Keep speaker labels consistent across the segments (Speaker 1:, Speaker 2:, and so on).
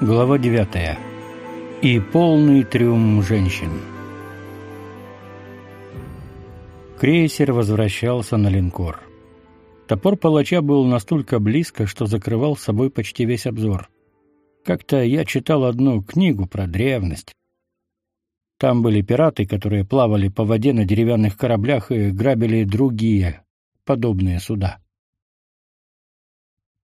Speaker 1: Глава 9. И полный трюм женщин. Крейсер возвращался на линкор. Топор палача был настолько близко, что закрывал собой почти весь обзор. Как-то я читал одну книгу про древность. Там были пираты, которые плавали по воде на деревянных кораблях и грабили другие подобные суда.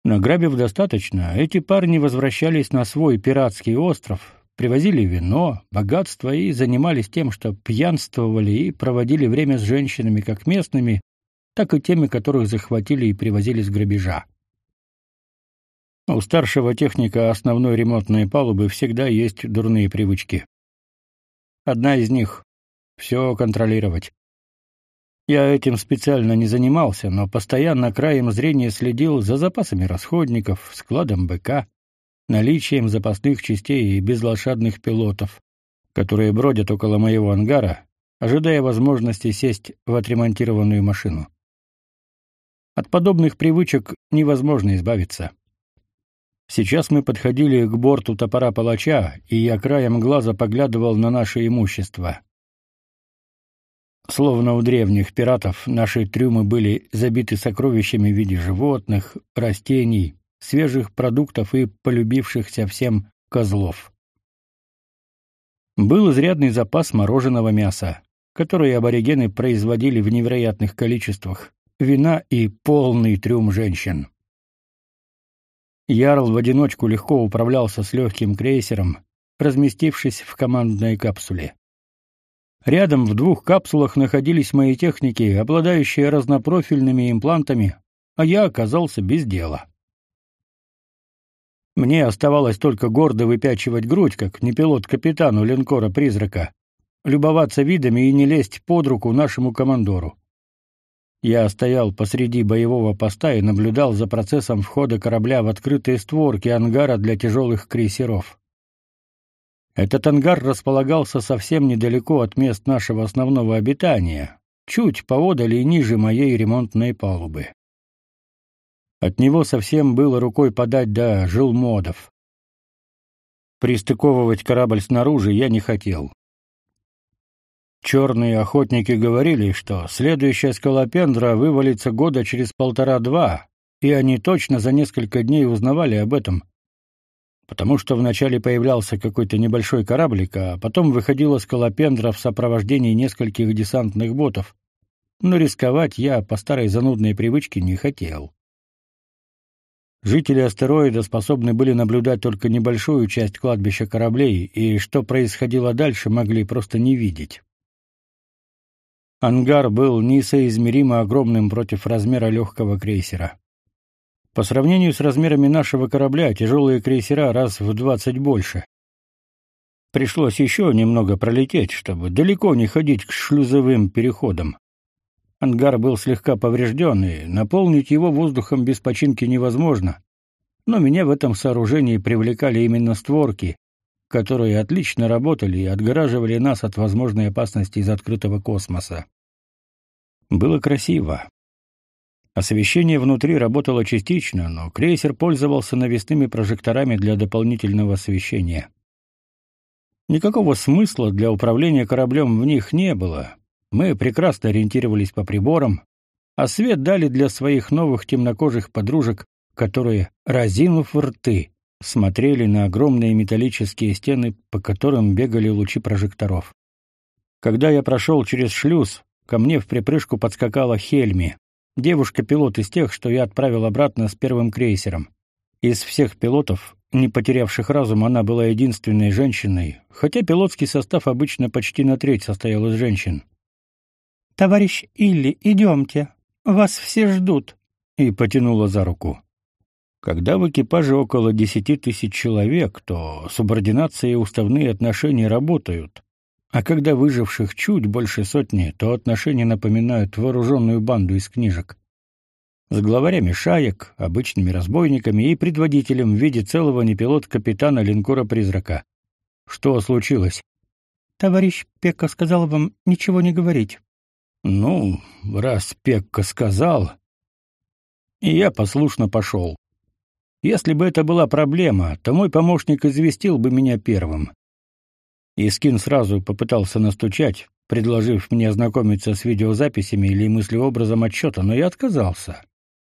Speaker 1: Награбив достаточно, эти парни возвращались на свой пиратский остров, привозили вино, богатство и занимались тем, что пьянствовали и проводили время с женщинами как местными, так и теми, которых захватили и привозили с грабежа. У старшего техника основной ремонтной палубы всегда есть дурные привычки. Одна из них — все контролировать. Я этим специально не занимался, но постоянно краем зрения следил за запасами расходников, складом БК, наличием запасных частей и безлошадных пилотов, которые бродят около моего ангара, ожидая возможности сесть в отремонтированную машину. От подобных привычек невозможно избавиться. Сейчас мы подходили к борту топора палача, и я краем глаза поглядывал на наше имущество. Словно у древних пиратов, наши трюмы были забиты сокровищами в виде животных, растений, свежих продуктов и полюбившихся всем козлов. Был изрядный запас мороженого мяса, которое аборигены производили в невероятных количествах, вина и полный трюм женщин. Ярл в одиночку легко управлялся с легким крейсером, разместившись в командной капсуле. Рядом в двух капсулах находились мои техники, обладающие разнопрофильными имплантами, а я оказался без дела. Мне оставалось только гордо выпячивать грудь, как непилот-капитану линкора-призрака, любоваться видами и не лезть под руку нашему командору. Я стоял посреди боевого поста и наблюдал за процессом входа корабля в открытые створки ангара для тяжелых крейсеров. Этот ангар располагался совсем недалеко от мест нашего основного обитания, чуть поодаль и ниже моей ремонтной палубы. От него совсем было рукой подать до жилмодов. Пристыковывать корабль снаружи я не хотел. Черные охотники говорили, что следующая скалопендра вывалится года через полтора-два, и они точно за несколько дней узнавали об этом, потому что вначале появлялся какой-то небольшой кораблик, а потом выходила скалопендра в сопровождении нескольких десантных ботов. Но рисковать я по старой занудной привычке не хотел. Жители астероида способны были наблюдать только небольшую часть кладбища кораблей, и что происходило дальше, могли просто не видеть. Ангар был несоизмеримо огромным против размера легкого крейсера. По сравнению с размерами нашего корабля, тяжелые крейсера раз в двадцать больше. Пришлось еще немного пролететь, чтобы далеко не ходить к шлюзовым переходам. Ангар был слегка поврежден, и наполнить его воздухом без починки невозможно. Но меня в этом сооружении привлекали именно створки, которые отлично работали и отгораживали нас от возможной опасности из открытого космоса. Было красиво. Освещение внутри работало частично, но крейсер пользовался навесными прожекторами для дополнительного освещения. Никакого смысла для управления кораблем в них не было. Мы прекрасно ориентировались по приборам, а свет дали для своих новых темнокожих подружек, которые, разинув рты, смотрели на огромные металлические стены, по которым бегали лучи прожекторов. Когда я прошел через шлюз, ко мне в припрыжку подскакала Хельми. Девушка-пилот из тех, что я отправил обратно с первым крейсером. Из всех пилотов, не потерявших разум, она была единственной женщиной, хотя пилотский состав обычно почти на треть состоял из женщин.
Speaker 2: «Товарищ Илли, идемте. Вас все ждут», —
Speaker 1: и потянула за руку. Когда в экипаже около десяти тысяч человек, то субординация и уставные отношения работают, а когда выживших чуть больше сотни, то отношения напоминают вооруженную банду из книжек. С главарями шаек, обычными разбойниками и предводителем в виде целого непилот-капитана линкора-призрака. Что случилось?
Speaker 2: Товарищ Пекка сказал вам ничего не говорить.
Speaker 1: Ну, раз Пекка сказал, и я послушно пошел. Если бы это была проблема, то мой помощник известил бы меня первым. Искин сразу попытался настучать, предложив мне ознакомиться с видеозаписями или мыслеобразом отчета, но я отказался.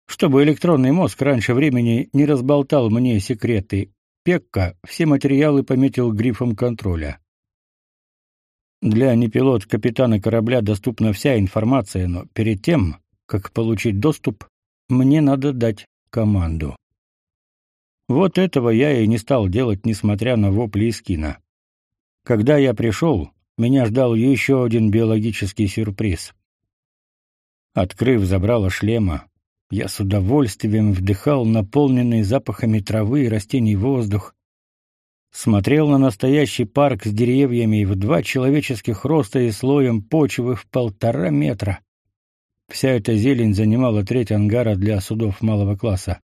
Speaker 1: Чтобы электронный мозг раньше времени не разболтал мне секреты, Пекка все материалы пометил грифом контроля. Для непилот капитана корабля доступна вся информация, но перед тем, как получить доступ, мне надо дать команду. Вот этого я и не стал делать, несмотря на вопли Искина. Когда я пришел, меня ждал еще один биологический сюрприз. Открыв забрало шлема, я с удовольствием вдыхал наполненный запахами травы и растений воздух, смотрел на настоящий парк с деревьями в два человеческих роста и слоем почвы в полтора метра. Вся эта зелень занимала треть ангара для судов малого класса.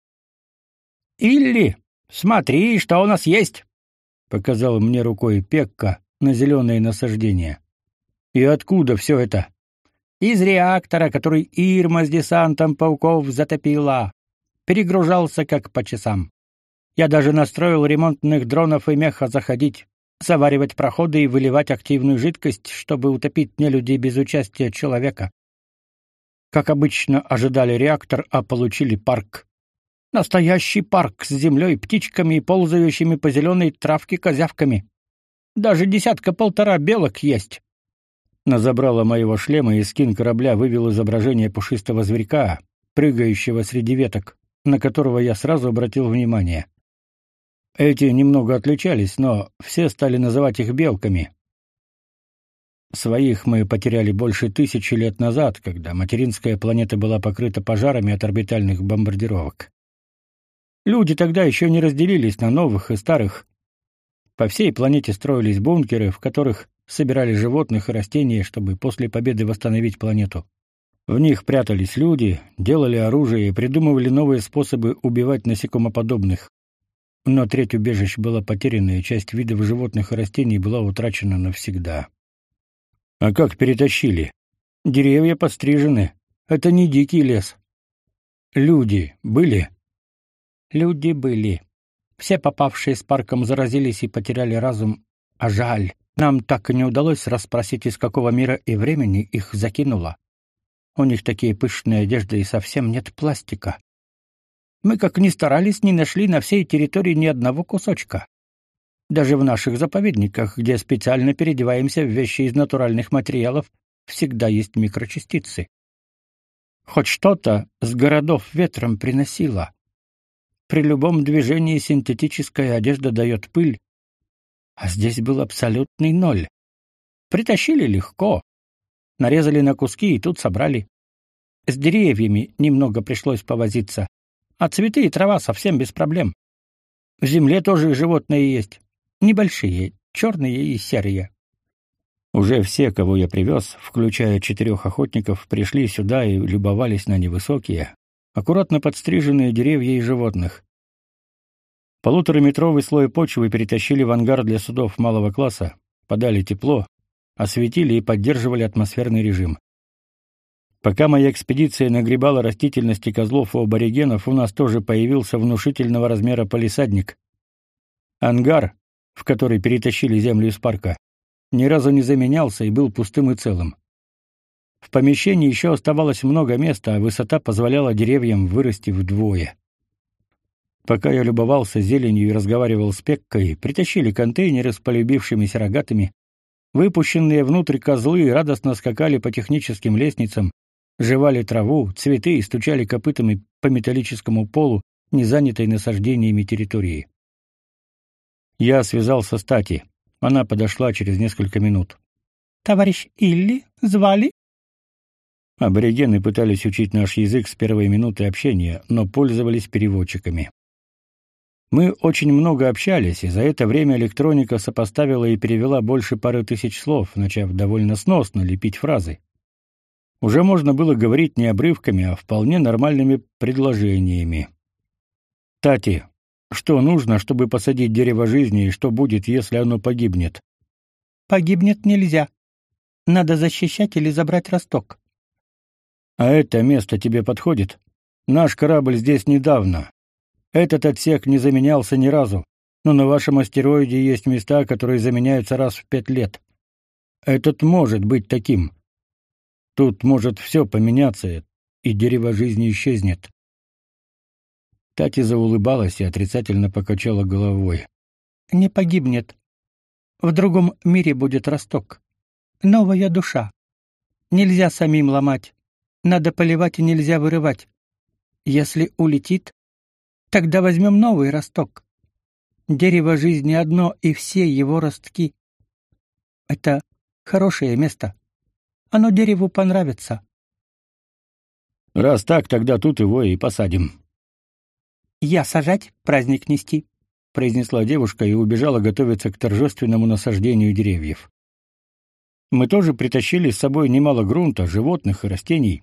Speaker 2: «Илли, смотри, что у нас есть!» — показал мне рукой Пекка на зеленые насаждения.
Speaker 1: «И откуда все это?»
Speaker 2: «Из реактора, который Ирма с десантом пауков затопила. Перегружался как по часам. Я даже настроил ремонтных дронов и меха заходить, заваривать проходы и выливать активную жидкость, чтобы утопить нелюдей без участия человека. Как обычно, ожидали реактор, а получили парк. Настоящий парк с землей, птичками и ползающими по зеленой травке козявками. Даже десятка-полтора белок есть.
Speaker 1: На забрало моего шлема и скин корабля вывел изображение пушистого зверька, прыгающего среди веток, на которого я сразу обратил внимание. Эти немного отличались, но все стали называть их белками. Своих мы потеряли больше тысячи лет назад, когда материнская планета была покрыта пожарами от орбитальных бомбардировок. Люди тогда еще не разделились на новых и старых. По всей планете строились бункеры, в которых собирали животных и растения, чтобы после победы восстановить планету. В них прятались люди, делали оружие и придумывали новые способы убивать насекомоподобных. Но треть убежищ была потеряна, и часть видов животных и растений была утрачена навсегда. А как перетащили? Деревья подстрижены. Это не дикий лес. Люди были?
Speaker 2: Люди были. Все попавшие с парком заразились и потеряли разум. А жаль, нам так и не удалось расспросить, из какого мира и времени их закинуло. У них такие пышные одежды и совсем нет пластика. Мы как ни старались, не нашли на всей территории ни одного кусочка. Даже в наших заповедниках, где специально переодеваемся в вещи из натуральных материалов, всегда есть микрочастицы. Хоть что-то с городов ветром приносило. При любом движении синтетическая одежда дает пыль, а здесь был абсолютный ноль. Притащили легко, нарезали на куски и тут собрали. С деревьями немного пришлось повозиться. А цветы и трава совсем без проблем. В земле тоже животные есть. Небольшие, черные и серые.
Speaker 1: Уже все, кого я привез, включая четырех охотников, пришли сюда и любовались на невысокие, аккуратно подстриженные деревья и животных. Полутораметровый слой почвы перетащили в ангар для судов малого класса, подали тепло, осветили и поддерживали атмосферный режим. Пока моя экспедиция нагребала растительности козлов и аборигенов, у нас тоже появился внушительного размера полисадник. Ангар, в который перетащили землю из парка, ни разу не заменялся и был пустым и целым. В помещении еще оставалось много места, а высота позволяла деревьям вырасти вдвое. Пока я любовался зеленью и разговаривал с Пеккой, притащили контейнеры с полюбившимися рогатыми. Выпущенные внутрь козлы радостно скакали по техническим лестницам, жевали траву, цветы и стучали копытами по металлическому полу, не занятой насаждениями территории. Я связался с Тати. Она подошла через несколько минут.
Speaker 2: «Товарищ Илли, звали?»
Speaker 1: Аборигены пытались учить наш язык с первой минуты общения, но пользовались переводчиками. Мы очень много общались, и за это время электроника сопоставила и перевела больше пары тысяч слов, начав довольно сносно лепить фразы. Уже можно было говорить не обрывками, а вполне нормальными предложениями. Тати, что нужно, чтобы посадить дерево жизни, и что будет, если оно погибнет?
Speaker 2: Погибнет нельзя. Надо защищать или забрать росток.
Speaker 1: А это место тебе подходит? Наш корабль здесь недавно. Этот отсек не заменялся ни разу, но на вашем астероиде есть места, которые заменяются раз в пять лет. Этот может быть таким. Тут может все поменяться, и дерево жизни исчезнет. Тати заулыбалась и отрицательно покачала головой.
Speaker 2: Не погибнет. В другом мире будет росток. Новая душа. Нельзя самим ломать. Надо поливать и нельзя вырывать. Если улетит, тогда возьмем новый росток. Дерево жизни одно, и все его ростки. Это хорошее место. Оно дереву понравится.
Speaker 1: Раз так, тогда тут его и посадим.
Speaker 2: Я сажать, праздник нести, произнесла девушка и убежала готовиться к торжественному насаждению деревьев.
Speaker 1: Мы тоже притащили с собой немало грунта, животных и растений.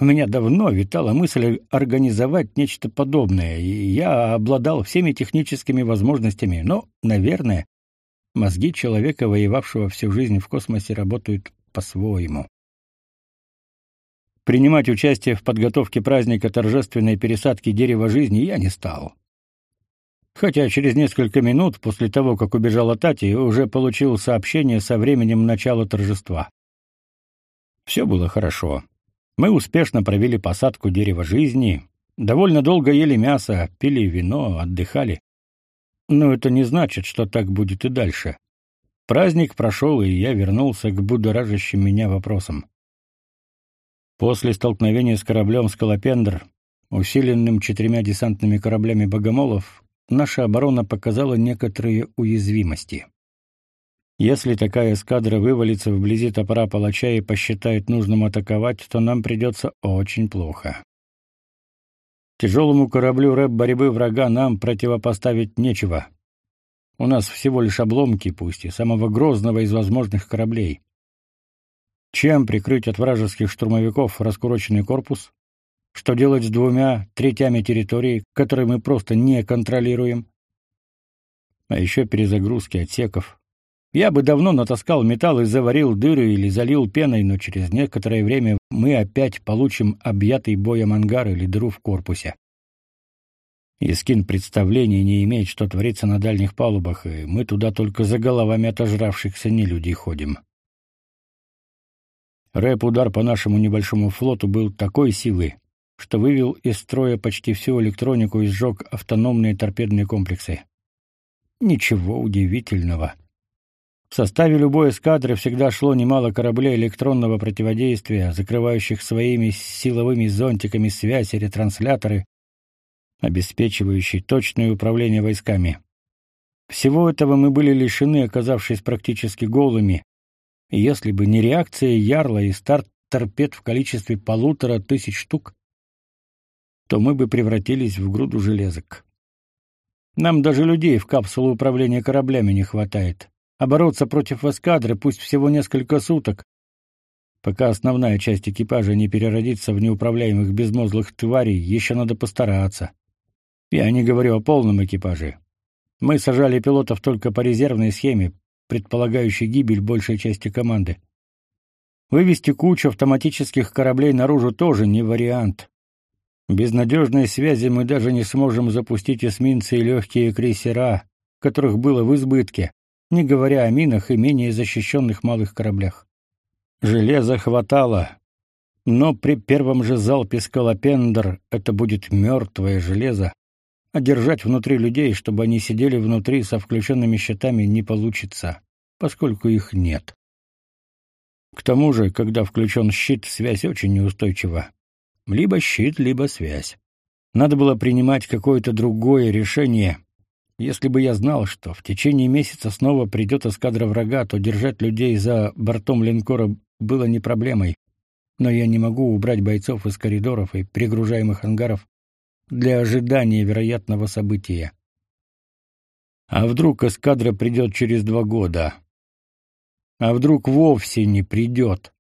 Speaker 1: У меня давно витала мысль организовать нечто подобное, и я обладал всеми техническими возможностями, но, наверное, мозги человека, воевавшего всю жизнь в космосе, работают по-своему. Принимать участие в подготовке праздника торжественной пересадки дерева жизни я не стал. Хотя через несколько минут после того, как убежала Тати, уже получил сообщение со временем начала торжества. Все было хорошо. Мы успешно провели посадку дерева жизни, довольно долго ели мясо, пили вино, отдыхали. Но это не значит, что так будет и дальше. Праздник прошел, и я вернулся к будоражащим меня вопросам. После столкновения с кораблем «Скалопендр», усиленным четырьмя десантными кораблями «Богомолов», наша оборона показала некоторые уязвимости. Если такая эскадра вывалится вблизи топора палача и посчитает нужным атаковать, то нам придется очень плохо. Тяжелому кораблю рэп борьбы врага нам противопоставить нечего. У нас всего лишь обломки, пусть и самого грозного из возможных кораблей. Чем прикрыть от вражеских штурмовиков раскуроченный корпус? Что делать с двумя третями территории, которые мы просто не контролируем? А еще перезагрузки отсеков, я бы давно натаскал металл и заварил дыры или залил пеной, но через некоторое время мы опять получим объятый боем ангар или дыру в корпусе. Искин представления не имеет, что творится на дальних палубах, и мы туда только за головами отожравшихся нелюдей ходим. Рэп-удар по нашему небольшому флоту был такой силы, что вывел из строя почти всю электронику и сжег автономные торпедные комплексы. Ничего удивительного. В составе любой эскадры всегда шло немало кораблей электронного противодействия, закрывающих своими силовыми зонтиками связь и ретрансляторы, обеспечивающие точное управление войсками. Всего этого мы были лишены, оказавшись практически голыми. Если бы не реакция Ярла и старт торпед в количестве полутора тысяч штук, то мы бы превратились в груду железок. Нам даже людей в капсулу управления кораблями не хватает а бороться против эскадры пусть всего несколько суток, пока основная часть экипажа не переродится в неуправляемых безмозглых тварей, еще надо постараться. Я не говорю о полном экипаже. Мы сажали пилотов только по резервной схеме, предполагающей гибель большей части команды. Вывести кучу автоматических кораблей наружу тоже не вариант. Без надежной связи мы даже не сможем запустить эсминцы и легкие крейсера, которых было в избытке не говоря о минах и менее защищенных малых кораблях. Железа хватало, но при первом же залпе скалопендр это будет мертвое железо, а держать внутри людей, чтобы они сидели внутри со включенными щитами, не получится, поскольку их нет. К тому же, когда включен щит, связь очень неустойчива. Либо щит, либо связь. Надо было принимать какое-то другое решение, если бы я знал, что в течение месяца снова придет эскадра врага, то держать людей за бортом линкора было не проблемой. Но я не могу убрать бойцов из коридоров и пригружаемых ангаров для ожидания вероятного события. А вдруг эскадра придет через два года? А вдруг вовсе не придет?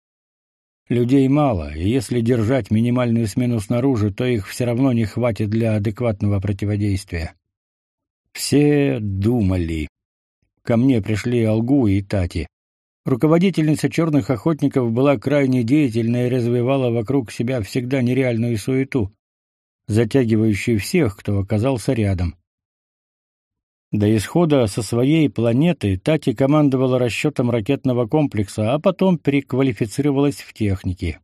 Speaker 1: Людей мало, и если держать минимальную смену снаружи, то их все равно не хватит для адекватного противодействия. Все думали. Ко мне пришли Алгу и Тати. Руководительница черных охотников была крайне деятельна и развивала вокруг себя всегда нереальную суету. затягивающей всех, кто оказался рядом. До исхода со своей планеты Тати командовала расчетом ракетного комплекса, а потом переквалифицировалась в техники.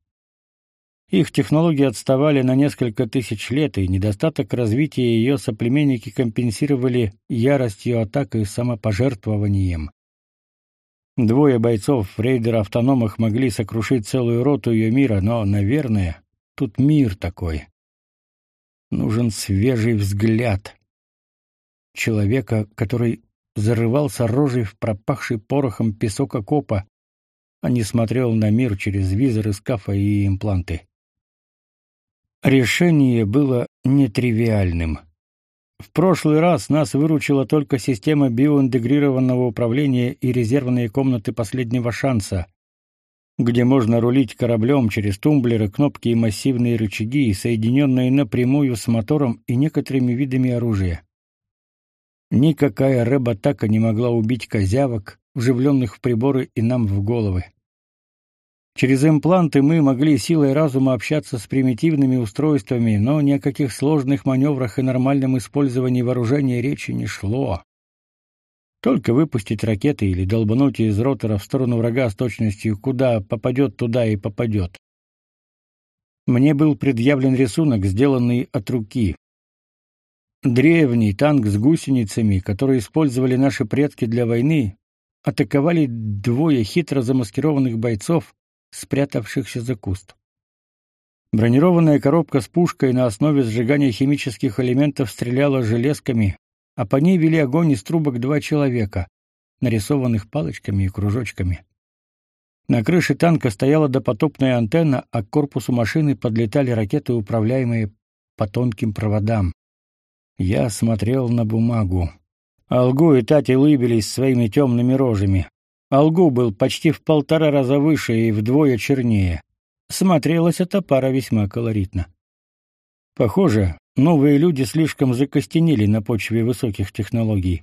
Speaker 1: Их технологии отставали на несколько тысяч лет, и недостаток развития ее соплеменники компенсировали яростью атак и самопожертвованием. Двое бойцов рейдера-автономах могли сокрушить целую роту ее мира, но, наверное, тут мир такой. Нужен свежий взгляд. Человека, который зарывался рожей в пропахший порохом песок окопа, а не смотрел на мир через визоры скафа и импланты. Решение было нетривиальным. В прошлый раз нас выручила только система биоинтегрированного управления и резервные комнаты последнего шанса, где можно рулить кораблем через тумблеры, кнопки и массивные рычаги, соединенные напрямую с мотором и некоторыми видами оружия. Никакая рэб-атака не могла убить козявок, вживленных в приборы и нам в головы. Через импланты мы могли силой разума общаться с примитивными устройствами, но ни о каких сложных маневрах и нормальном использовании вооружения речи не шло. Только выпустить ракеты или долбануть из ротора в сторону врага с точностью куда попадет, туда и попадет. Мне был предъявлен рисунок, сделанный от руки. Древний танк с гусеницами, который использовали наши предки для войны, атаковали двое хитро замаскированных бойцов, спрятавшихся за куст. Бронированная коробка с пушкой на основе сжигания химических элементов стреляла железками, а по ней вели огонь из трубок два человека, нарисованных палочками и кружочками. На крыше танка стояла допотопная антенна, а к корпусу машины подлетали ракеты, управляемые по тонким проводам. Я смотрел на бумагу. Алгу и Тати лыбились своими темными рожами. Алгу был почти в полтора раза выше и вдвое чернее. Смотрелась эта пара весьма колоритно. Похоже, новые люди слишком закостенели на почве высоких технологий.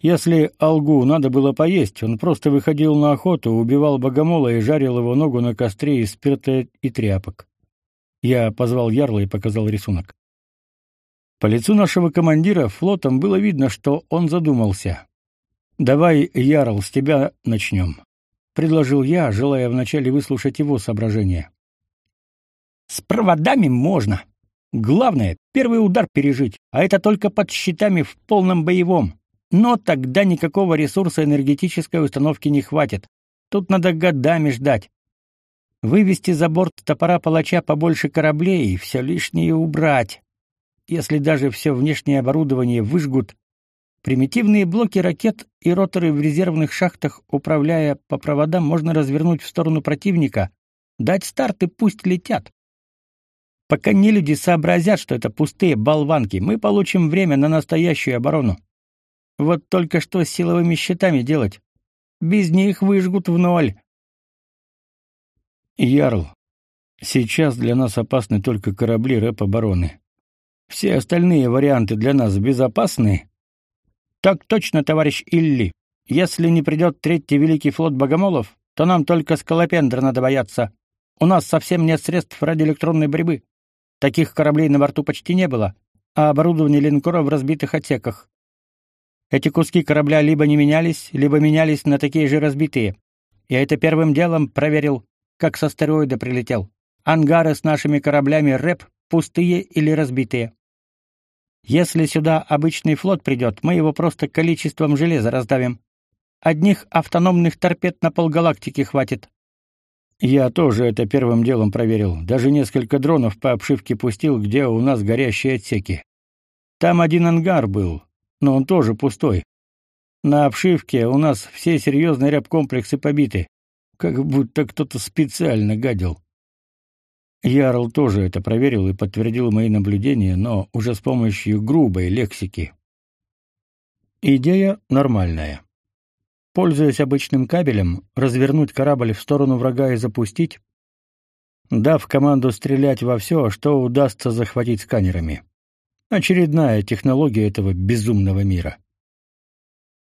Speaker 1: Если Алгу надо было поесть, он просто выходил на охоту, убивал богомола и жарил его ногу на костре из спирта и тряпок. Я позвал Ярла и показал рисунок. По лицу нашего командира флотом было видно, что он задумался. Давай, Ярл, с тебя начнем», — предложил я, желая вначале выслушать его соображения. С проводами можно. Главное первый удар пережить, а это только под щитами в полном боевом. Но тогда никакого ресурса энергетической установки не хватит. Тут надо годами ждать. Вывести за борт топора палача побольше кораблей и все лишнее убрать. Если даже все внешнее оборудование выжгут, Примитивные блоки ракет и роторы в резервных шахтах, управляя по проводам, можно развернуть в сторону противника, дать старт и пусть летят. Пока не люди сообразят, что это пустые болванки, мы получим время на настоящую оборону. Вот только что с силовыми щитами делать? Без них выжгут в ноль. Ярл, сейчас для нас опасны только корабли рэп-обороны. Все остальные варианты для нас безопасны, так точно, товарищ Илли. Если не придет третий великий флот богомолов, то нам только скалопендра надо бояться. У нас совсем нет средств радиоэлектронной борьбы. Таких кораблей на борту почти не было, а оборудование линкора в разбитых отсеках. Эти куски корабля либо не менялись, либо менялись на такие же разбитые. Я это первым делом проверил, как с астероида прилетел. Ангары с нашими кораблями РЭП пустые или разбитые. Если сюда обычный флот придет, мы его просто количеством железа раздавим. Одних автономных торпед на полгалактики хватит. Я тоже это первым делом проверил. Даже несколько дронов по обшивке пустил, где у нас горящие отсеки. Там один ангар был, но он тоже пустой. На обшивке у нас все серьезные рябкомплексы побиты, как будто кто-то специально гадил. Ярл тоже это проверил и подтвердил мои наблюдения, но уже с помощью грубой лексики. Идея нормальная. Пользуясь обычным кабелем, развернуть корабль в сторону врага и запустить, дав команду стрелять во все, что удастся захватить сканерами. Очередная технология этого безумного мира.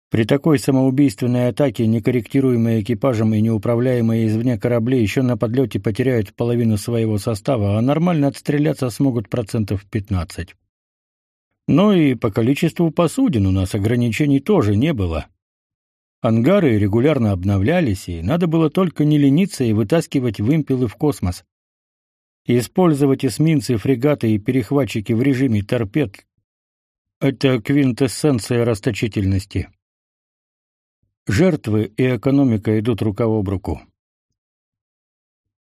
Speaker 1: При такой самоубийственной атаке некорректируемые экипажем и неуправляемые извне корабли еще на подлете потеряют половину своего состава, а нормально отстреляться смогут процентов 15. Но и по количеству посудин у нас ограничений тоже не было. Ангары регулярно обновлялись, и надо было только не лениться и вытаскивать вымпелы в космос. Использовать эсминцы, фрегаты и перехватчики в режиме торпед — это квинтэссенция расточительности. Жертвы и экономика идут рука об руку.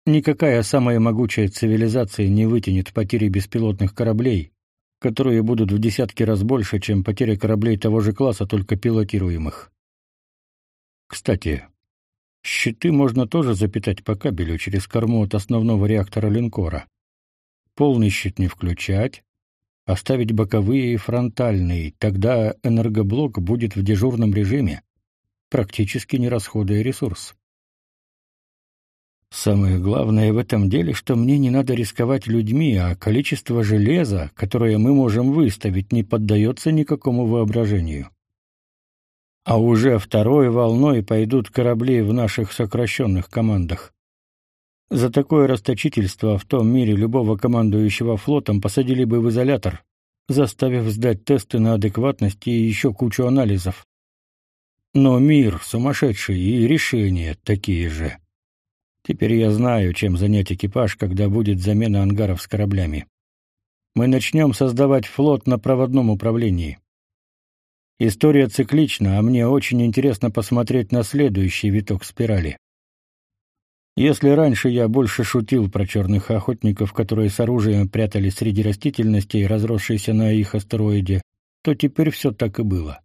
Speaker 1: Никакая самая могучая цивилизация не вытянет потери беспилотных кораблей, которые будут в десятки раз больше, чем потери кораблей того же класса, только пилотируемых. Кстати, щиты можно тоже запитать по кабелю через корму от основного реактора линкора. Полный щит не включать, оставить боковые и фронтальные, тогда энергоблок будет в дежурном режиме, практически не расходуя ресурс. Самое главное в этом деле, что мне не надо рисковать людьми, а количество железа, которое мы можем выставить, не поддается никакому воображению. А уже второй волной пойдут корабли в наших сокращенных командах. За такое расточительство в том мире любого командующего флотом посадили бы в изолятор, заставив сдать тесты на адекватность и еще кучу анализов. Но мир сумасшедший и решения такие же. Теперь я знаю, чем занять экипаж, когда будет замена ангаров с кораблями. Мы начнем создавать флот на проводном управлении. История циклична, а мне очень интересно посмотреть на следующий виток спирали. Если раньше я больше шутил про черных охотников, которые с оружием прятались среди растительности, разросшейся на их астероиде, то теперь все так и было.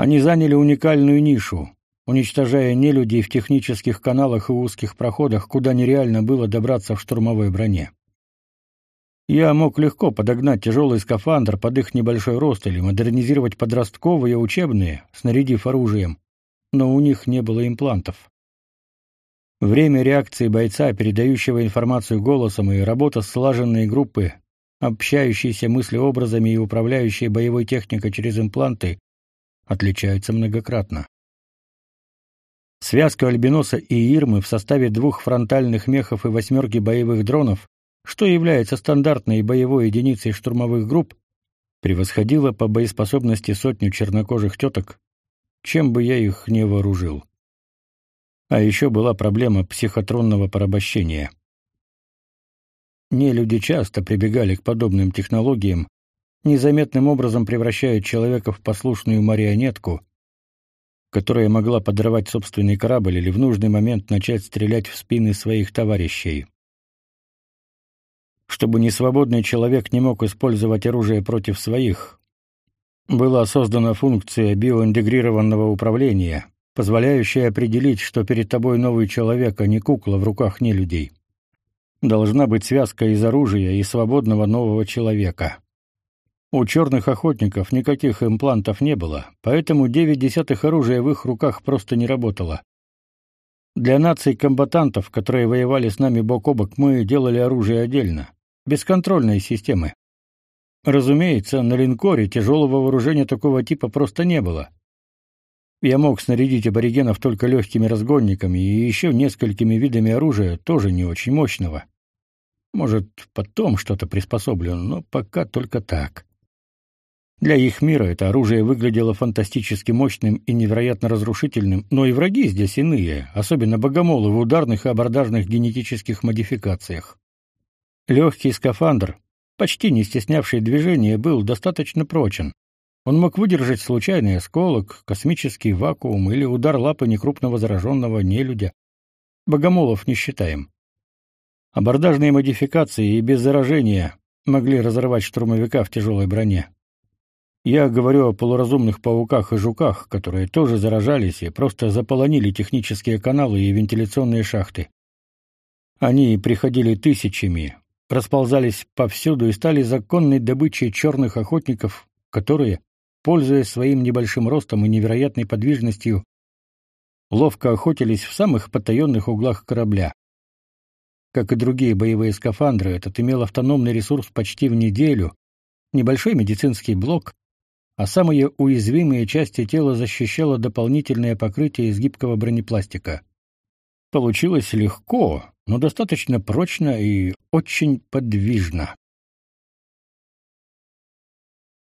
Speaker 1: Они заняли уникальную нишу, уничтожая нелюдей в технических каналах и узких проходах, куда нереально было добраться в штурмовой броне. Я мог легко подогнать тяжелый скафандр под их небольшой рост или модернизировать подростковые учебные, снарядив оружием, но у них не было имплантов. Время реакции бойца, передающего информацию голосом, и работа слаженной группы, общающиеся мыслеобразами и управляющие боевой техникой через импланты, отличаются многократно. Связка Альбиноса и Ирмы в составе двух фронтальных мехов и восьмерки боевых дронов, что является стандартной боевой единицей штурмовых групп, превосходила по боеспособности сотню чернокожих теток, чем бы я их не вооружил. А еще была проблема психотронного порабощения. Не люди часто прибегали к подобным технологиям, незаметным образом превращают человека в послушную марионетку, которая могла подорвать собственный корабль или в нужный момент начать стрелять в спины своих товарищей. Чтобы несвободный человек не мог использовать оружие против своих, была создана функция биоинтегрированного управления, позволяющая определить, что перед тобой новый человек, а не кукла в руках нелюдей. Должна быть связка из оружия и свободного нового человека. У черных охотников никаких имплантов не было, поэтому девять десятых оружия в их руках просто не работало. Для наций комбатантов, которые воевали с нами бок о бок, мы делали оружие отдельно, бесконтрольные системы. Разумеется, на линкоре тяжелого вооружения такого типа просто не было. Я мог снарядить аборигенов только легкими разгонниками и еще несколькими видами оружия, тоже не очень мощного. Может, потом что-то приспособлю, но пока только так. Для их мира это оружие выглядело фантастически мощным и невероятно разрушительным, но и враги здесь иные, особенно богомолы в ударных и абордажных генетических модификациях. Легкий скафандр, почти не стеснявший движения, был достаточно прочен. Он мог выдержать случайный осколок, космический вакуум или удар лапы некрупного зараженного нелюдя. Богомолов не считаем. Абордажные модификации и без заражения могли разорвать штурмовика в тяжелой броне. Я говорю о полуразумных пауках и жуках, которые тоже заражались и просто заполонили технические каналы и вентиляционные шахты. Они приходили тысячами, расползались повсюду и стали законной добычей черных охотников, которые, пользуясь своим небольшим ростом и невероятной подвижностью, ловко охотились в самых потаенных углах корабля. Как и другие боевые скафандры, этот имел автономный ресурс почти в неделю, небольшой медицинский блок, а самые уязвимые части тела защищало дополнительное покрытие из гибкого бронепластика. Получилось легко, но достаточно прочно и очень подвижно.